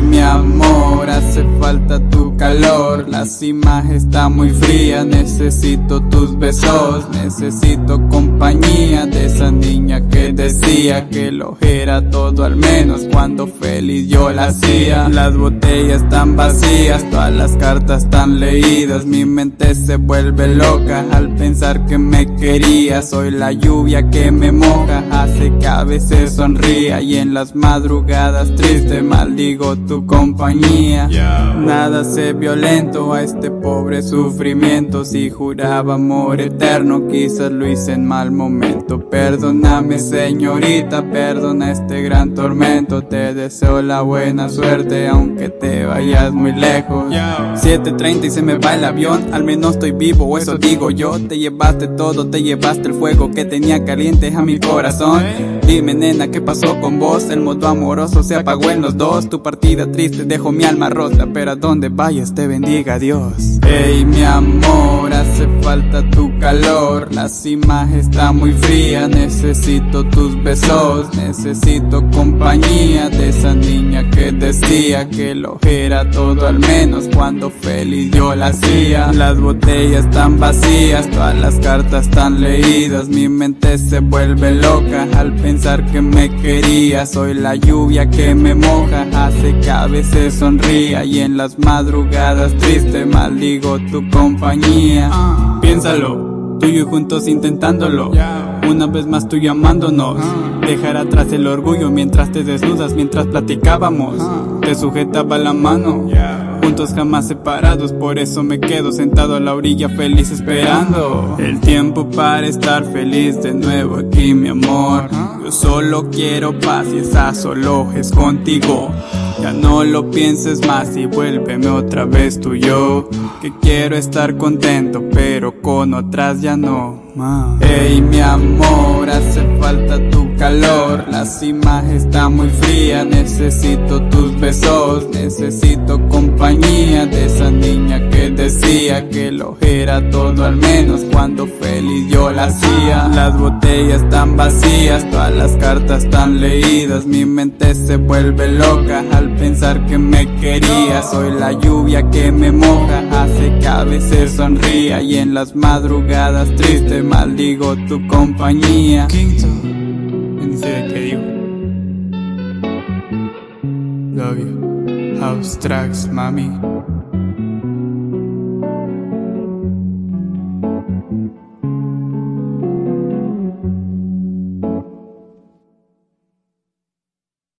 Mi amor, hace falta calor. La cima está muy fría, necesito tus besos. Necesito compañía de esa niña que decía Que lo era todo al menos cuando feliz yo la hacía. Las botellas están vacías, todas las cartas están leídas. Mi mente se vuelve loca al pensar que me quería. Soy la lluvia que me moja, hace que a veces sonría. Y en las madrugadas tristes maldigo tu compañía. Nada sé violento a este pobre sufrimiento. Si juraba amor eterno quizás lo hice en mal momento. Perdóname señorita, perdona este gran tormento. Te deseo la buena suerte aunque te vayas muy lejos. 7.30 y se me va el avión, al menos estoy vivo, eso digo yo. Te llevaste todo, te llevaste el fuego que tenía caliente a mi corazón. Dime nena, ¿qué pasó con vos? El modo amoroso se apagó en los dos. Tu partida triste dejó mi alma rota Pero a donde vayas te bendiga Dios. Hey mi amor, hace falta tu calor. La cima está muy fría Necesito tus besos. Necesito compañía de esa niña que decía Que lo era todo al menos cuando feliz yo la hacía. Las botellas están vacías, todas las cartas están leídas Mi mente se vuelve loca al pensar que me quería. Soy la lluvia que me moja Hace que a veces sonría Y en las madrugadas triste maldigo tu compañía. Piénsalo, tú y yo juntos intentándolo. Una vez más tú amándonos Dejar atrás el orgullo mientras te desnudas Mientras platicábamos. Te sujetaba la mano juntos jamás separados Por eso me quedo sentado a la orilla feliz esperando El tiempo para estar feliz de nuevo aquí mi amor. Yo solo quiero paz y esa solo es contigo. Ya no lo pienses más y vuélveme otra vez tú yo. Que quiero estar contento pero con otras ya no Hey mi amor, cima está muy fría, necesito tus besos Necesito compañía de esa niña que decía Que lo era todo al menos cuando feliz yo la hacía Las botellas están vacías, todas las cartas están leídas Mi mente se vuelve loca al pensar que me quería Soy la lluvia que me moja, hace que a veces sonría Y en las madrugadas tristes maldigo tu compañía. House tracks, mami.